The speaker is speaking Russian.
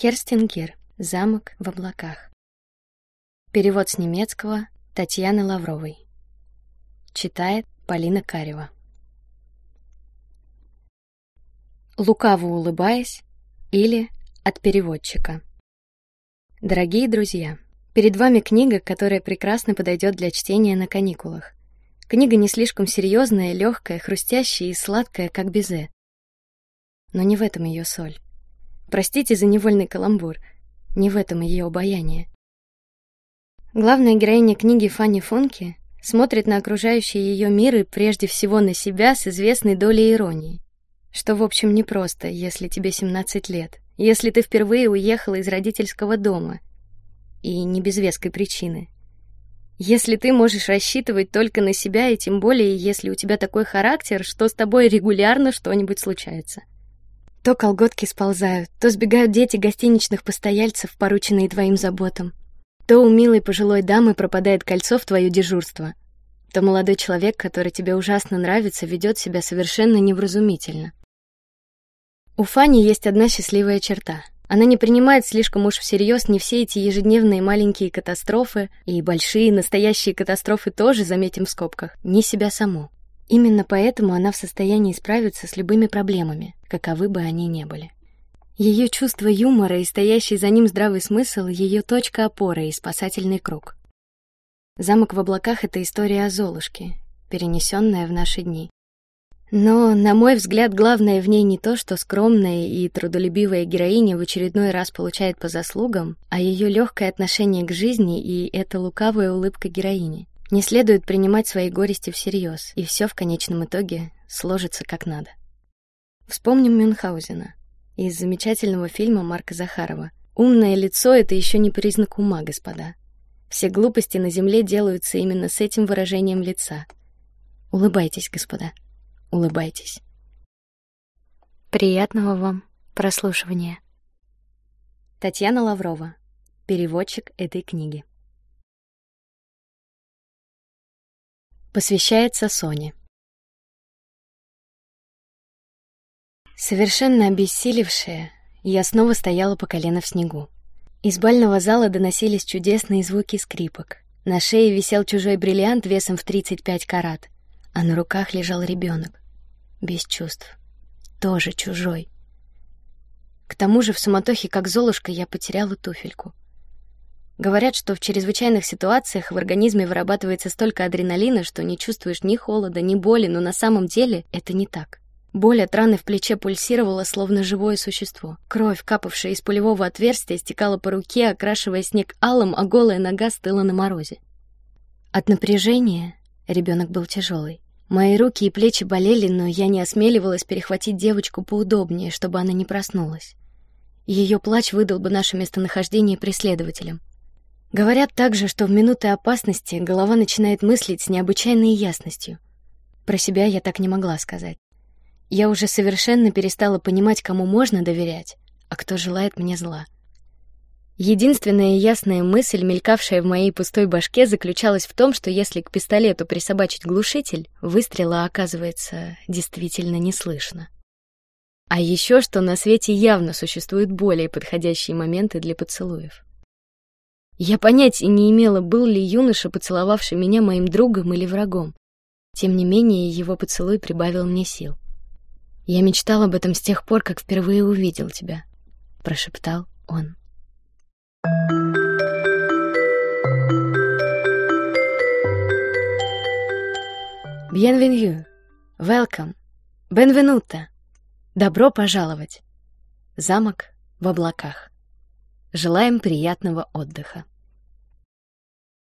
Керстингер. Замок в облаках. Перевод с немецкого Татьяны Лавровой. Читает Полина Карева. Лукаво улыбаясь или от переводчика. Дорогие друзья, перед вами книга, которая прекрасно подойдет для чтения на каникулах. Книга не слишком серьезная, легкая, хрустящая и сладкая, как безе. Но не в этом ее соль. Простите за невольный каламбур. Не в этом ее обаяние. Главная героиня книги Фанни Фонки смотрит на окружающий ее мир и прежде всего на себя с известной долей иронии, что в общем непросто, если тебе 17 лет, если ты впервые уехала из родительского дома и не без веской причины. Если ты можешь рассчитывать только на себя, и тем более, если у тебя такой характер, что с тобой регулярно что-нибудь случается. То колготки сползают, то сбегают дети гостиничных постояльцев, порученные твоим заботам. То у милой пожилой дамы пропадает кольцо в твое дежурство. То молодой человек, который тебе ужасно нравится, ведет себя совершенно невразумительно. У Фани есть одна счастливая черта. Она не принимает слишком уж всерьез не все эти ежедневные маленькие катастрофы и большие настоящие катастрофы тоже, заметим в скобках, ни себя саму. Именно поэтому она в состоянии справиться с любыми проблемами, каковы бы они ни были. Ее чувство юмора и стоящий за ним здравый смысл — ее точка опоры и спасательный круг. Замок в облаках — это история о Золушке, перенесенная в наши дни. Но, на мой взгляд, главное в ней не то, что скромная и трудолюбивая героиня в очередной раз получает по заслугам, а ее легкое отношение к жизни и эта лукавая улыбка героини. Не следует принимать свои горести всерьез, и все в конечном итоге сложится как надо. Вспомним Мюнхгаузена из замечательного фильма Марка Захарова. Умное лицо это еще не признак ума, господа. Все глупости на земле делаются именно с этим выражением лица. Улыбайтесь, господа, улыбайтесь. Приятного вам прослушивания. Татьяна Лаврова, переводчик этой книги. Посвящается Соне. Совершенно обессилевшая, я снова стояла по колено в снегу. Из бального зала доносились чудесные звуки скрипок. На шее висел чужой бриллиант весом в тридцать пять карат, а на руках лежал ребенок, без чувств, тоже чужой. К тому же в суматохе, как золушка, я потеряла туфельку. Говорят, что в чрезвычайных ситуациях в организме вырабатывается столько адреналина, что не чувствуешь ни холода, ни боли, но на самом деле это не так. Боль от раны в плече пульсировала, словно живое существо. Кровь, капавшая из пулевого отверстия, стекала по руке, окрашивая снег алым, а голая нога стыла на морозе. От напряжения ребенок был тяжелый. Мои руки и плечи болели, но я не осмеливалась перехватить девочку поудобнее, чтобы она не проснулась. Ее плач выдал бы наше местонахождение преследователям. Говорят также, что в минуты опасности голова начинает мыслить с необычайной ясностью. Про себя я так не могла сказать. Я уже совершенно перестала понимать, кому можно доверять, а кто желает мне зла. Единственная ясная мысль, мелькавшая в моей пустой башке, заключалась в том, что если к пистолету присобачить глушитель, выстрела оказывается действительно не слышно. А еще что на свете явно существуют более подходящие моменты для поцелуев. Я понятия не имела, был ли юноша, поцеловавший меня моим другом или врагом. Тем не менее, его поцелуй прибавил мне сил. Я мечтал об этом с тех пор, как впервые увидел тебя, прошептал он. Bienvenue, welcome, benvenuta, добро пожаловать. Замок в облаках. Желаем приятного отдыха.